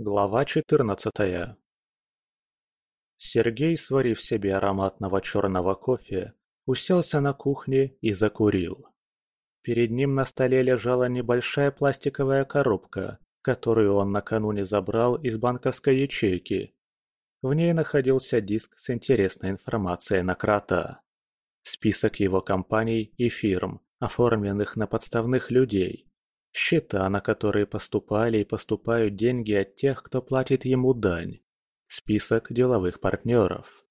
Глава четырнадцатая Сергей, сварив себе ароматного черного кофе, уселся на кухне и закурил. Перед ним на столе лежала небольшая пластиковая коробка, которую он накануне забрал из банковской ячейки. В ней находился диск с интересной информацией на крота. Список его компаний и фирм, оформленных на подставных людей. Счета, на которые поступали и поступают деньги от тех, кто платит ему дань. Список деловых партнеров.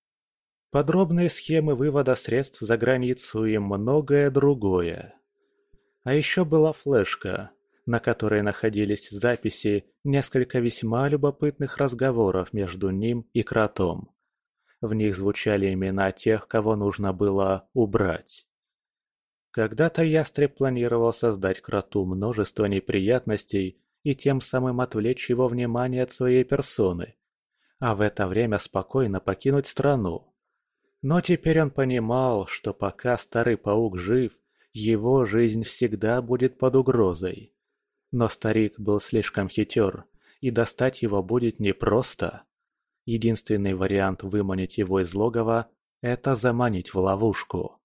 Подробные схемы вывода средств за границу и многое другое. А еще была флешка, на которой находились записи несколько весьма любопытных разговоров между ним и кротом. В них звучали имена тех, кого нужно было убрать. Когда-то ястреб планировал создать кроту множество неприятностей и тем самым отвлечь его внимание от своей персоны, а в это время спокойно покинуть страну. Но теперь он понимал, что пока старый паук жив, его жизнь всегда будет под угрозой. Но старик был слишком хитер, и достать его будет непросто. Единственный вариант выманить его из логова – это заманить в ловушку.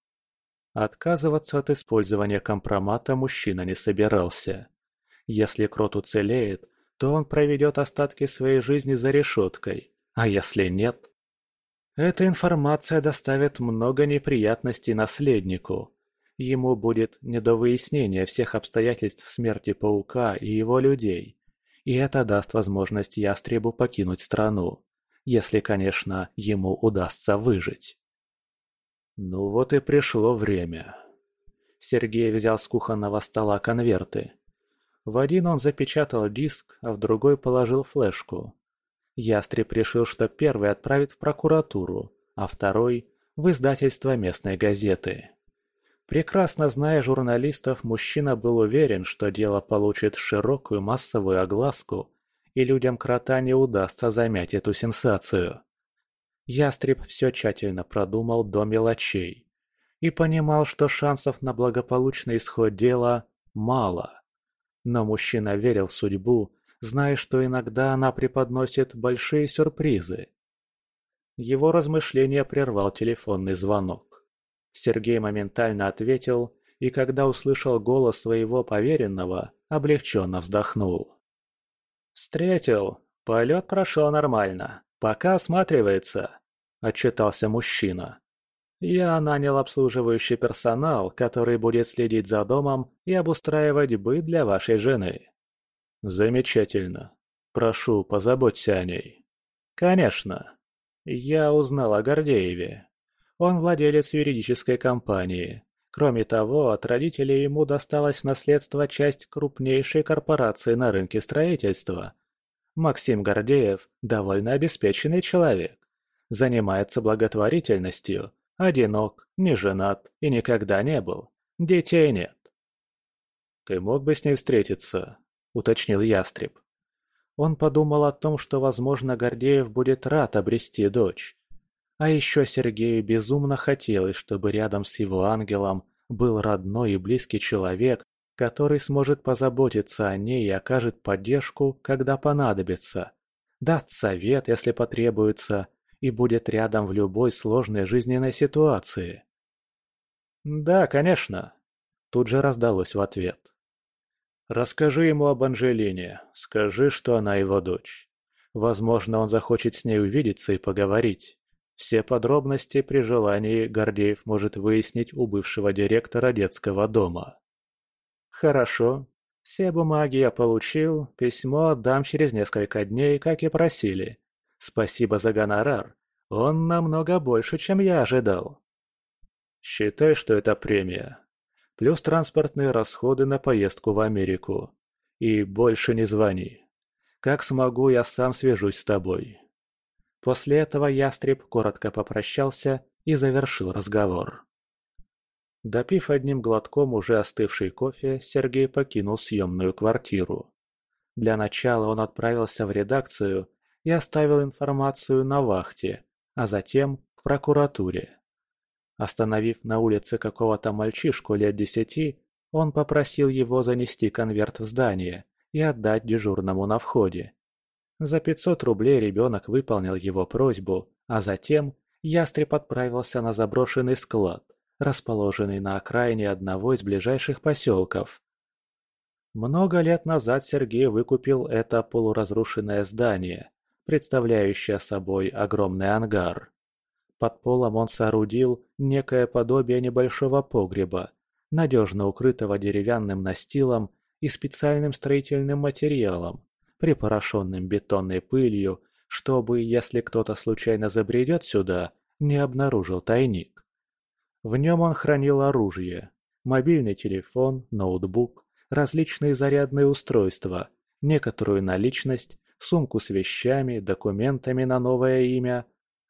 Отказываться от использования компромата мужчина не собирался. Если Крот уцелеет, то он проведет остатки своей жизни за решеткой, а если нет? Эта информация доставит много неприятностей наследнику. Ему будет не до выяснения всех обстоятельств смерти паука и его людей, и это даст возможность ястребу покинуть страну, если, конечно, ему удастся выжить. Ну вот и пришло время. Сергей взял с кухонного стола конверты. В один он запечатал диск, а в другой положил флешку. Ястреб решил, что первый отправит в прокуратуру, а второй – в издательство местной газеты. Прекрасно зная журналистов, мужчина был уверен, что дело получит широкую массовую огласку, и людям крота не удастся замять эту сенсацию. Ястреб все тщательно продумал до мелочей и понимал, что шансов на благополучный исход дела мало. Но мужчина верил в судьбу, зная, что иногда она преподносит большие сюрпризы. Его размышления прервал телефонный звонок. Сергей моментально ответил, и когда услышал голос своего поверенного, облегченно вздохнул. «Встретил. Полет прошел нормально. «Пока осматривается», – отчитался мужчина. «Я нанял обслуживающий персонал, который будет следить за домом и обустраивать быт для вашей жены». «Замечательно. Прошу, позаботься о ней». «Конечно. Я узнал о Гордееве. Он владелец юридической компании. Кроме того, от родителей ему досталась в наследство часть крупнейшей корпорации на рынке строительства – Максим Гордеев – довольно обеспеченный человек. Занимается благотворительностью, одинок, не женат и никогда не был. Детей нет. «Ты мог бы с ней встретиться?» – уточнил Ястреб. Он подумал о том, что, возможно, Гордеев будет рад обрести дочь. А еще Сергею безумно хотелось, чтобы рядом с его ангелом был родной и близкий человек, который сможет позаботиться о ней и окажет поддержку, когда понадобится, даст совет, если потребуется, и будет рядом в любой сложной жизненной ситуации. «Да, конечно», – тут же раздалось в ответ. «Расскажи ему об Анжелине, скажи, что она его дочь. Возможно, он захочет с ней увидеться и поговорить. Все подробности при желании Гордеев может выяснить у бывшего директора детского дома». «Хорошо. Все бумаги я получил, письмо отдам через несколько дней, как и просили. Спасибо за гонорар. Он намного больше, чем я ожидал». «Считай, что это премия. Плюс транспортные расходы на поездку в Америку. И больше не звони. Как смогу, я сам свяжусь с тобой». После этого ястреб коротко попрощался и завершил разговор. Допив одним глотком уже остывший кофе, Сергей покинул съемную квартиру. Для начала он отправился в редакцию и оставил информацию на вахте, а затем к прокуратуре. Остановив на улице какого-то мальчишку лет десяти, он попросил его занести конверт в здание и отдать дежурному на входе. За 500 рублей ребенок выполнил его просьбу, а затем ястреб отправился на заброшенный склад, расположенный на окраине одного из ближайших поселков. Много лет назад Сергей выкупил это полуразрушенное здание, представляющее собой огромный ангар. Под полом он соорудил некое подобие небольшого погреба, надежно укрытого деревянным настилом и специальным строительным материалом, припорошенным бетонной пылью, чтобы, если кто-то случайно забредет сюда, не обнаружил тайник. В нем он хранил оружие, мобильный телефон, ноутбук, различные зарядные устройства, некоторую наличность, сумку с вещами, документами на новое имя.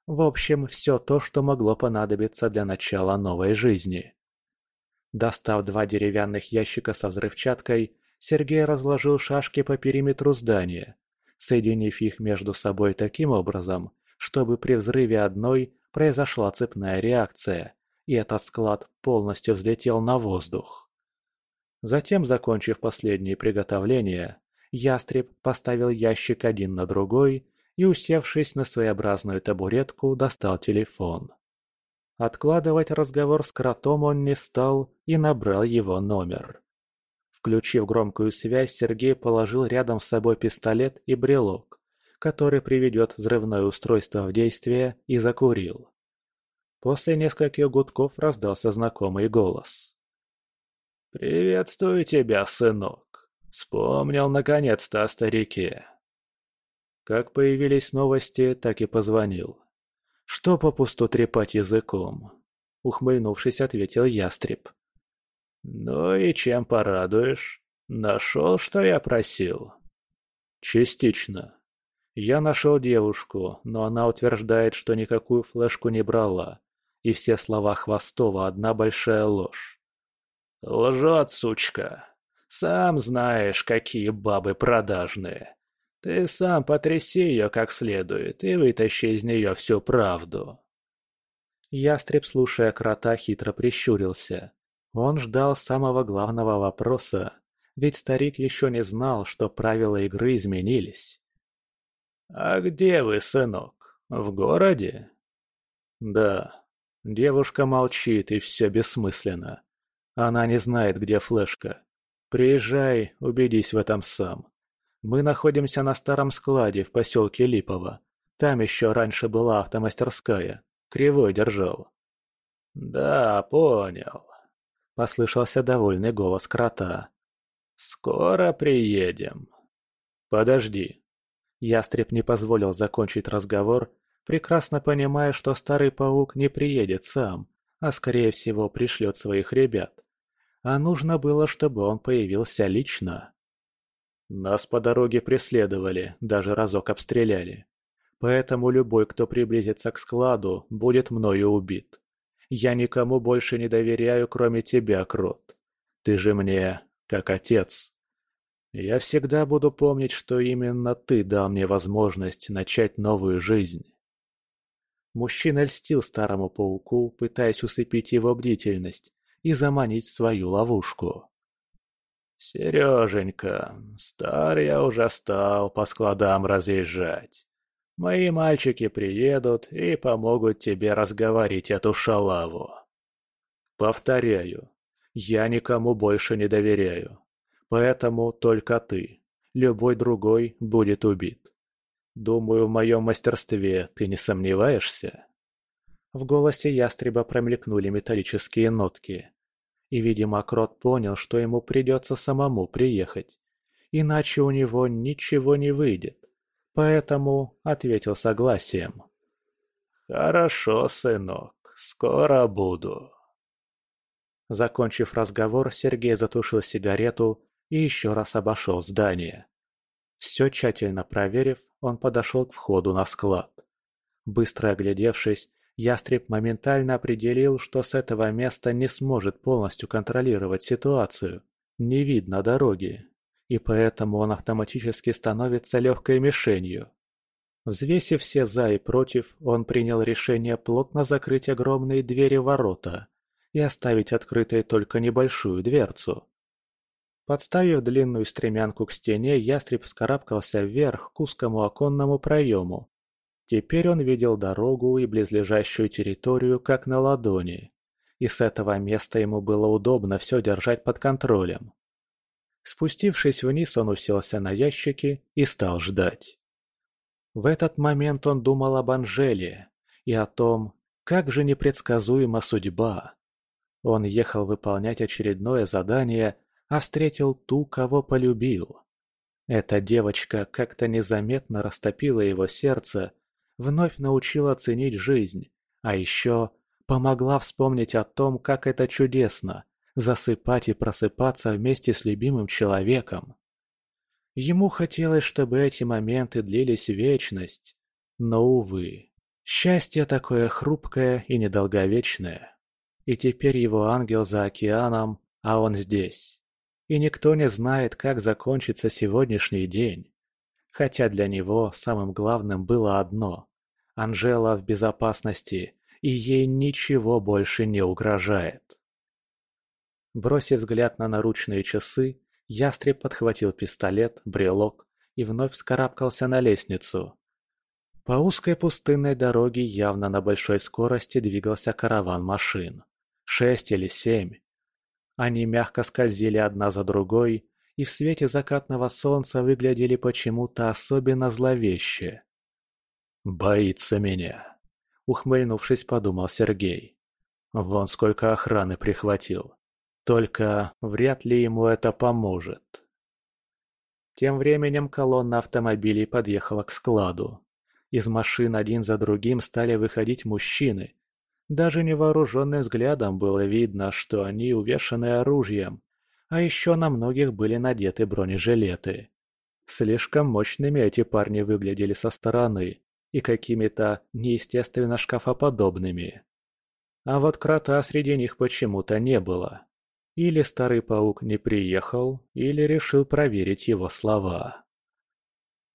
В общем, все то, что могло понадобиться для начала новой жизни. Достав два деревянных ящика со взрывчаткой, Сергей разложил шашки по периметру здания, соединив их между собой таким образом, чтобы при взрыве одной произошла цепная реакция, и этот склад полностью взлетел на воздух. Затем, закончив последние приготовления, ястреб поставил ящик один на другой и, усевшись на своеобразную табуретку, достал телефон. Откладывать разговор с кротом он не стал и набрал его номер. Включив громкую связь, Сергей положил рядом с собой пистолет и брелок, который приведет взрывное устройство в действие, и закурил. После нескольких гудков раздался знакомый голос. «Приветствую тебя, сынок. Вспомнил наконец-то о старике». Как появились новости, так и позвонил. «Что попусту трепать языком?» Ухмыльнувшись, ответил ястреб. «Ну и чем порадуешь? Нашел, что я просил?» «Частично. Я нашел девушку, но она утверждает, что никакую флешку не брала, и все слова Хвостова одна большая ложь». «Лжет, сучка. Сам знаешь, какие бабы продажные. Ты сам потряси ее как следует и вытащи из нее всю правду». Ястреб, слушая крота, хитро прищурился. Он ждал самого главного вопроса, ведь старик еще не знал, что правила игры изменились. «А где вы, сынок? В городе?» «Да. Девушка молчит, и все бессмысленно. Она не знает, где флешка. Приезжай, убедись в этом сам. Мы находимся на старом складе в поселке Липово. Там еще раньше была автомастерская. Кривой держал. Да, понял. Послышался довольный голос крота. Скоро приедем. Подожди. Ястреб не позволил закончить разговор, прекрасно понимая, что старый паук не приедет сам, а скорее всего пришлет своих ребят. А нужно было, чтобы он появился лично. Нас по дороге преследовали, даже разок обстреляли. Поэтому любой, кто приблизится к складу, будет мною убит. Я никому больше не доверяю, кроме тебя, Крот. Ты же мне как отец. Я всегда буду помнить, что именно ты дал мне возможность начать новую жизнь. Мужчина льстил старому пауку, пытаясь усыпить его бдительность и заманить в свою ловушку. «Сереженька, стар я уже стал по складам разъезжать. Мои мальчики приедут и помогут тебе разговорить эту шалаву». «Повторяю, я никому больше не доверяю. Поэтому только ты. Любой другой будет убит. Думаю, в моем мастерстве ты не сомневаешься?» В голосе ястреба промелькнули металлические нотки. И, видимо, Крот понял, что ему придется самому приехать. Иначе у него ничего не выйдет. Поэтому ответил согласием. «Хорошо, сынок, скоро буду». Закончив разговор, Сергей затушил сигарету и еще раз обошел здание. Все тщательно проверив, он подошел к входу на склад. Быстро оглядевшись, Ястреб моментально определил, что с этого места не сможет полностью контролировать ситуацию. Не видно дороги. И поэтому он автоматически становится легкой мишенью. Взвесив все «за» и «против», он принял решение плотно закрыть огромные двери ворота и оставить открытой только небольшую дверцу. Подставив длинную стремянку к стене, ястреб вскарабкался вверх к узкому оконному проему. Теперь он видел дорогу и близлежащую территорию как на ладони, и с этого места ему было удобно все держать под контролем. Спустившись вниз, он уселся на ящики и стал ждать. В этот момент он думал об Анжеле и о том, как же непредсказуема судьба. Он ехал выполнять очередное задание, а встретил ту, кого полюбил. Эта девочка как-то незаметно растопила его сердце, вновь научила ценить жизнь, а еще помогла вспомнить о том, как это чудесно – засыпать и просыпаться вместе с любимым человеком. Ему хотелось, чтобы эти моменты длились вечность, но, увы, счастье такое хрупкое и недолговечное. И теперь его ангел за океаном, а он здесь. И никто не знает, как закончится сегодняшний день. Хотя для него самым главным было одно – Анжела в безопасности, и ей ничего больше не угрожает. Бросив взгляд на наручные часы, ястреб подхватил пистолет, брелок и вновь вскарабкался на лестницу. По узкой пустынной дороге явно на большой скорости двигался караван машин. Шесть или семь. Они мягко скользили одна за другой, и в свете закатного солнца выглядели почему-то особенно зловеще. «Боится меня», — ухмыльнувшись, подумал Сергей. «Вон сколько охраны прихватил. Только вряд ли ему это поможет». Тем временем колонна автомобилей подъехала к складу. Из машин один за другим стали выходить мужчины, даже невооруженным взглядом было видно, что они увешаны оружием, а еще на многих были надеты бронежилеты. Слишком мощными эти парни выглядели со стороны и какими-то неестественно шкафоподобными. А вот крота среди них почему-то не было. Или старый паук не приехал, или решил проверить его слова.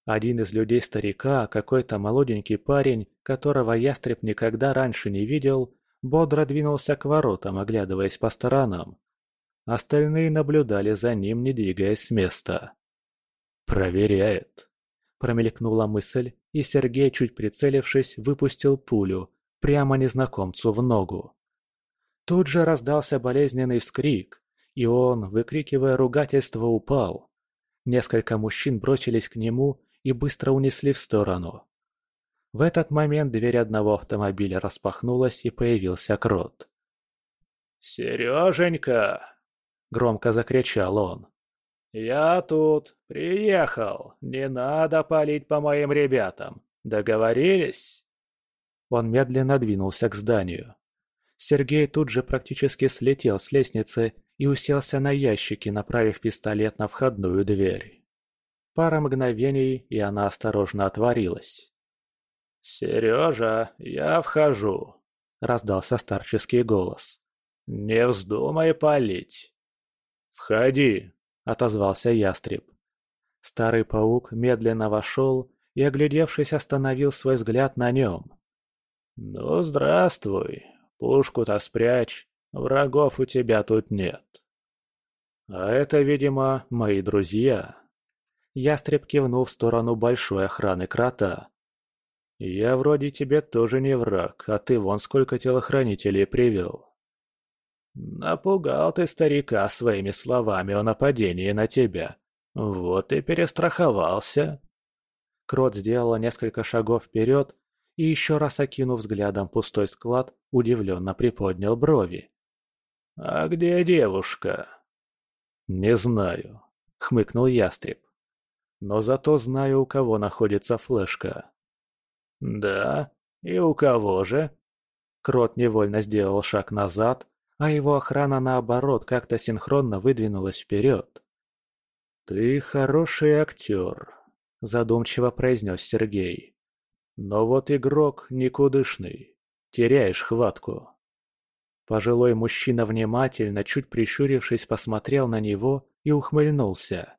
Один из людей старика, какой-то молоденький парень, которого ястреб никогда раньше не видел, бодро двинулся к воротам, оглядываясь по сторонам. Остальные наблюдали за ним, не двигаясь с места. «Проверяет», – промелькнула мысль, и Сергей, чуть прицелившись, выпустил пулю прямо незнакомцу в ногу. Тут же раздался болезненный вскрик, и он, выкрикивая ругательство, упал. Несколько мужчин бросились к нему и быстро унесли в сторону. В этот момент дверь одного автомобиля распахнулась и появился Крот. «Сереженька!» – громко закричал он. «Я тут, приехал, не надо палить по моим ребятам, договорились?» Он медленно двинулся к зданию. Сергей тут же практически слетел с лестницы и уселся на ящики, направив пистолет на входную дверь. Пара мгновений, и она осторожно отворилась. «Сережа, я вхожу», — раздался старческий голос. «Не вздумай палить». «Входи», — отозвался ястреб. Старый паук медленно вошел и, оглядевшись, остановил свой взгляд на нем. «Ну, здравствуй. Пушку-то спрячь. Врагов у тебя тут нет». «А это, видимо, мои друзья», Ястреб кивнул в сторону большой охраны крота. «Я вроде тебе тоже не враг, а ты вон сколько телохранителей привел». «Напугал ты старика своими словами о нападении на тебя. Вот и перестраховался». Крот сделала несколько шагов вперед и, еще раз окинув взглядом пустой склад, удивленно приподнял брови. «А где девушка?» «Не знаю», — хмыкнул ястреб. Но зато знаю, у кого находится флешка. Да? И у кого же? Крот невольно сделал шаг назад, а его охрана наоборот как-то синхронно выдвинулась вперед. «Ты хороший актер», – задумчиво произнес Сергей. «Но вот игрок никудышный. Теряешь хватку». Пожилой мужчина внимательно, чуть прищурившись, посмотрел на него и ухмыльнулся.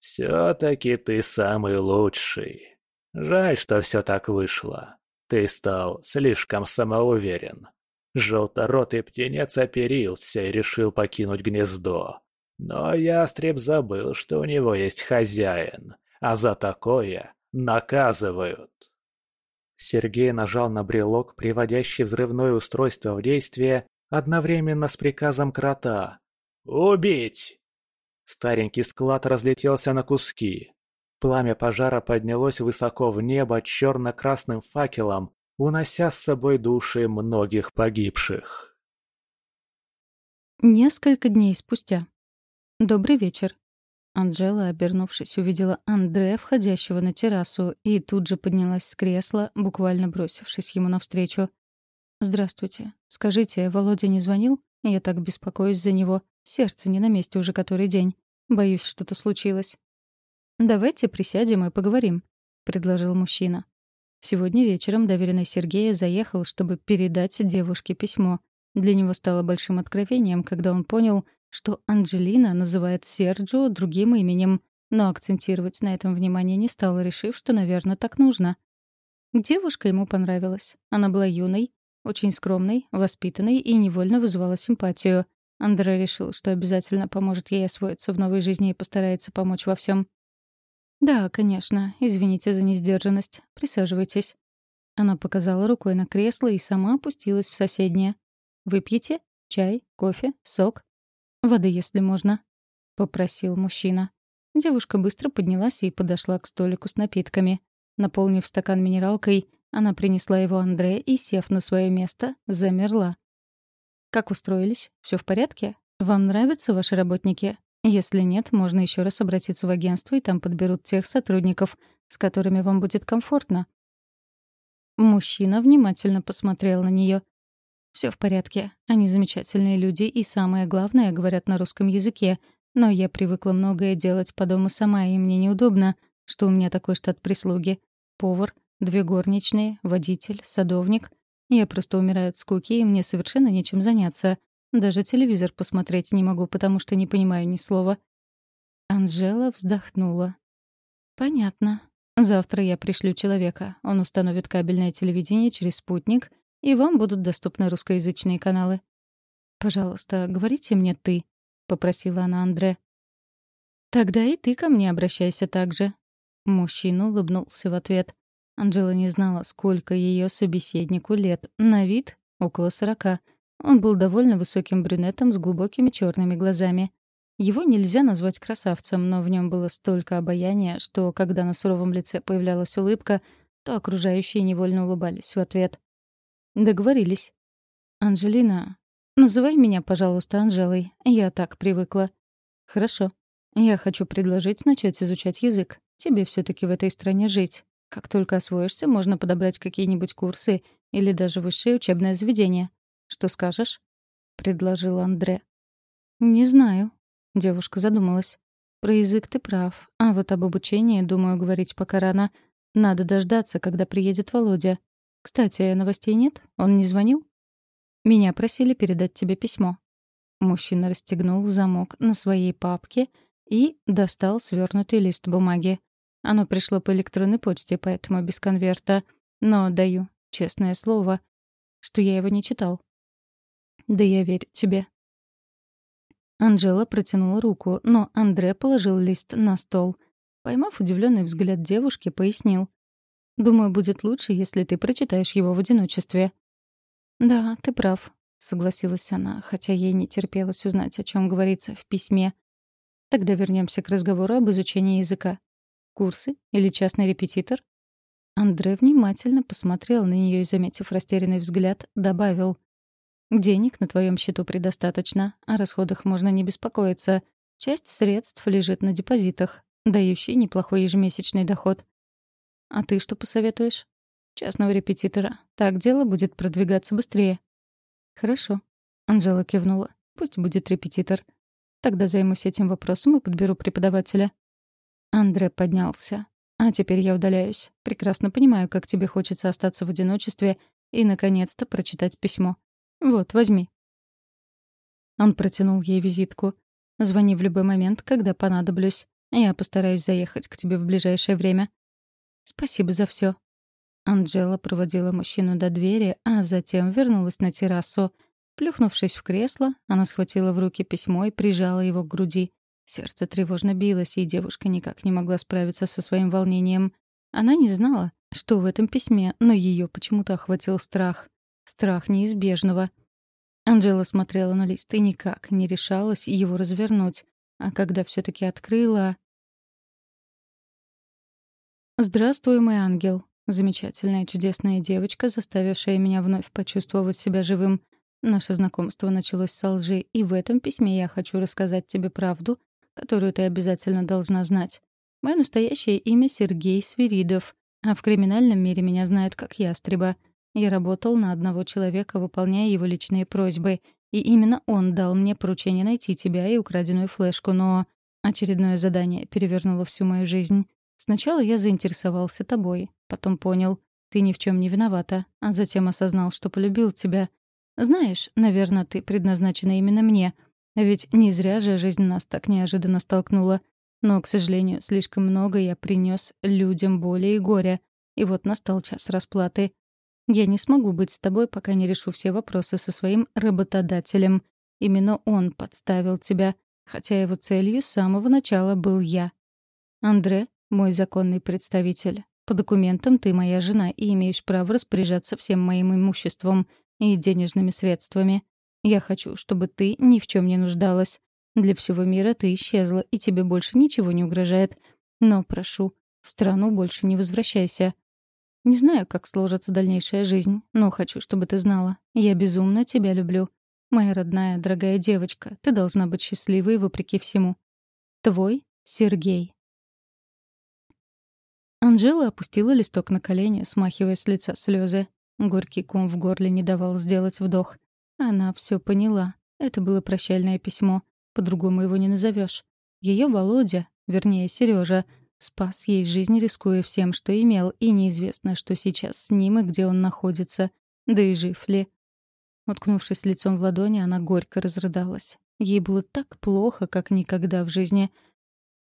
«Все-таки ты самый лучший. Жаль, что все так вышло. Ты стал слишком самоуверен. Желторотый птенец оперился и решил покинуть гнездо. Но ястреб забыл, что у него есть хозяин, а за такое наказывают. Сергей нажал на брелок, приводящий взрывное устройство в действие, одновременно с приказом крота. «Убить!» Старенький склад разлетелся на куски. Пламя пожара поднялось высоко в небо черно-красным факелом, унося с собой души многих погибших. Несколько дней спустя. Добрый вечер. Анжела, обернувшись, увидела Андре, входящего на террасу, и тут же поднялась с кресла, буквально бросившись ему навстречу. «Здравствуйте. Скажите, Володя не звонил? Я так беспокоюсь за него. Сердце не на месте уже который день. Боюсь, что-то случилось». «Давайте присядем и поговорим», — предложил мужчина. Сегодня вечером доверенный Сергея заехал, чтобы передать девушке письмо. Для него стало большим откровением, когда он понял, что Анджелина называет Серджио другим именем, но акцентировать на этом внимание не стал, решив, что, наверное, так нужно. Девушка ему понравилась. Она была юной, очень скромной, воспитанной и невольно вызывала симпатию. Андре решил, что обязательно поможет ей освоиться в новой жизни и постарается помочь во всем. «Да, конечно. Извините за несдержанность. Присаживайтесь». Она показала рукой на кресло и сама опустилась в соседнее. «Выпьете? Чай? Кофе? Сок?» «Воды, если можно», — попросил мужчина. Девушка быстро поднялась и подошла к столику с напитками. Наполнив стакан минералкой, она принесла его Андре и, сев на свое место, замерла. «Как устроились? Все в порядке? Вам нравятся ваши работники? Если нет, можно еще раз обратиться в агентство, и там подберут тех сотрудников, с которыми вам будет комфортно». Мужчина внимательно посмотрел на нее. Все в порядке. Они замечательные люди и, самое главное, говорят на русском языке. Но я привыкла многое делать по дому сама, и мне неудобно, что у меня такой штат прислуги. Повар, две горничные, водитель, садовник. Я просто умираю от скуки, и мне совершенно нечем заняться. Даже телевизор посмотреть не могу, потому что не понимаю ни слова. Анжела вздохнула. «Понятно. Завтра я пришлю человека. Он установит кабельное телевидение через спутник — и вам будут доступны русскоязычные каналы. «Пожалуйста, говорите мне «ты», — попросила она Андре. «Тогда и ты ко мне обращайся так же». Мужчина улыбнулся в ответ. Анжела не знала, сколько ее собеседнику лет. На вид — около сорока. Он был довольно высоким брюнетом с глубокими черными глазами. Его нельзя назвать красавцем, но в нем было столько обаяния, что, когда на суровом лице появлялась улыбка, то окружающие невольно улыбались в ответ. Договорились. Анжелина, называй меня, пожалуйста, Анжелой. Я так привыкла. Хорошо. Я хочу предложить начать изучать язык. Тебе все таки в этой стране жить. Как только освоишься, можно подобрать какие-нибудь курсы или даже высшее учебное заведение. Что скажешь? предложил Андре. Не знаю, девушка задумалась. Про язык ты прав, а вот об обучении, думаю, говорить пока рано. Надо дождаться, когда приедет Володя. Кстати, новостей нет? Он не звонил? Меня просили передать тебе письмо. Мужчина расстегнул замок на своей папке и достал свернутый лист бумаги. Оно пришло по электронной почте, поэтому без конверта. Но даю, честное слово, что я его не читал. Да я верю тебе. Анжела протянула руку, но Андре положил лист на стол. Поймав удивленный взгляд девушки, пояснил. Думаю, будет лучше, если ты прочитаешь его в одиночестве». «Да, ты прав», — согласилась она, хотя ей не терпелось узнать, о чем говорится в письме. «Тогда вернемся к разговору об изучении языка. Курсы или частный репетитор?» Андре внимательно посмотрел на нее и, заметив растерянный взгляд, добавил. «Денег на твоем счету предостаточно, о расходах можно не беспокоиться. Часть средств лежит на депозитах, дающий неплохой ежемесячный доход. А ты что посоветуешь? Частного репетитора. Так дело будет продвигаться быстрее. Хорошо. Анжела кивнула. Пусть будет репетитор. Тогда займусь этим вопросом и подберу преподавателя. Андре поднялся. А теперь я удаляюсь. Прекрасно понимаю, как тебе хочется остаться в одиночестве и, наконец-то, прочитать письмо. Вот, возьми. Он протянул ей визитку. Звони в любой момент, когда понадоблюсь. Я постараюсь заехать к тебе в ближайшее время. Спасибо за все. Анджела проводила мужчину до двери, а затем вернулась на террасу. Плюхнувшись в кресло, она схватила в руки письмо и прижала его к груди. Сердце тревожно билось, и девушка никак не могла справиться со своим волнением. Она не знала, что в этом письме, но ее почему-то охватил страх. Страх неизбежного. Анжела смотрела на лист и никак не решалась его развернуть. А когда все таки открыла... «Здравствуй, мой ангел», Замечательная, чудесная девочка, заставившая меня вновь почувствовать себя живым. Наше знакомство началось с лжи, и в этом письме я хочу рассказать тебе правду, которую ты обязательно должна знать. Мое настоящее имя Сергей Свиридов, а в криминальном мире меня знают как ястреба. Я работал на одного человека, выполняя его личные просьбы, и именно он дал мне поручение найти тебя и украденную флешку, но очередное задание перевернуло всю мою жизнь. Сначала я заинтересовался тобой, потом понял, ты ни в чем не виновата, а затем осознал, что полюбил тебя. Знаешь, наверное, ты предназначена именно мне, ведь не зря же жизнь нас так неожиданно столкнула. Но, к сожалению, слишком много я принес людям боли и горя, и вот настал час расплаты. Я не смогу быть с тобой, пока не решу все вопросы со своим работодателем. Именно он подставил тебя, хотя его целью с самого начала был я. Андре мой законный представитель. По документам ты моя жена и имеешь право распоряжаться всем моим имуществом и денежными средствами. Я хочу, чтобы ты ни в чем не нуждалась. Для всего мира ты исчезла, и тебе больше ничего не угрожает. Но прошу, в страну больше не возвращайся. Не знаю, как сложится дальнейшая жизнь, но хочу, чтобы ты знала. Я безумно тебя люблю. Моя родная, дорогая девочка, ты должна быть счастливой вопреки всему. Твой Сергей. Анжела опустила листок на колени, смахивая с лица слезы. Горький ком в горле не давал сделать вдох. Она все поняла. Это было прощальное письмо. По-другому его не назовешь. Ее Володя, вернее, Сережа, спас ей жизнь, рискуя всем, что имел, и неизвестно, что сейчас с ним и где он находится. Да и жив ли. Уткнувшись лицом в ладони, она горько разрыдалась. Ей было так плохо, как никогда в жизни —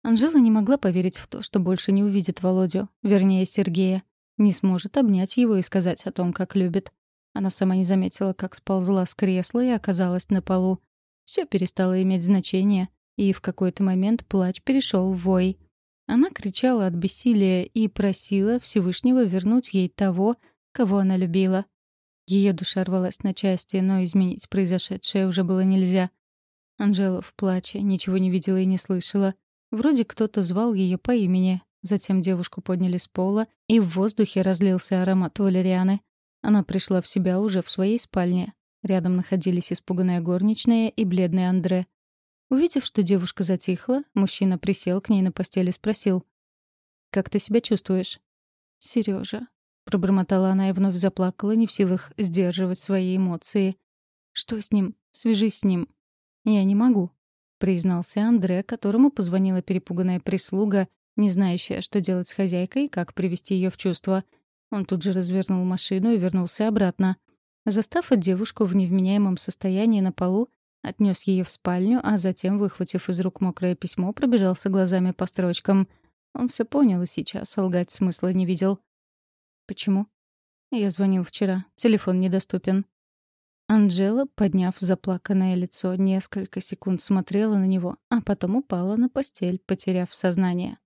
Анжела не могла поверить в то, что больше не увидит Володю, вернее, Сергея. Не сможет обнять его и сказать о том, как любит. Она сама не заметила, как сползла с кресла и оказалась на полу. Все перестало иметь значение, и в какой-то момент плач перешел в вой. Она кричала от бессилия и просила Всевышнего вернуть ей того, кого она любила. Ее душа рвалась на части, но изменить произошедшее уже было нельзя. Анжела в плаче ничего не видела и не слышала — Вроде кто-то звал ее по имени. Затем девушку подняли с пола, и в воздухе разлился аромат валерианы. Она пришла в себя уже в своей спальне. Рядом находились испуганная горничная и бледный Андре. Увидев, что девушка затихла, мужчина присел к ней на постели и спросил. «Как ты себя чувствуешь?» «Серёжа», — пробормотала она и вновь заплакала, не в силах сдерживать свои эмоции. «Что с ним? Свяжись с ним». «Я не могу», — признался Андре, которому позвонила перепуганная прислуга, не знающая, что делать с хозяйкой и как привести ее в чувство. Он тут же развернул машину и вернулся обратно. Застав девушку в невменяемом состоянии на полу, отнес ее в спальню, а затем, выхватив из рук мокрое письмо, пробежался глазами по строчкам. Он все понял и сейчас лгать смысла не видел. «Почему?» «Я звонил вчера. Телефон недоступен». Анжела, подняв заплаканное лицо, несколько секунд смотрела на него, а потом упала на постель, потеряв сознание.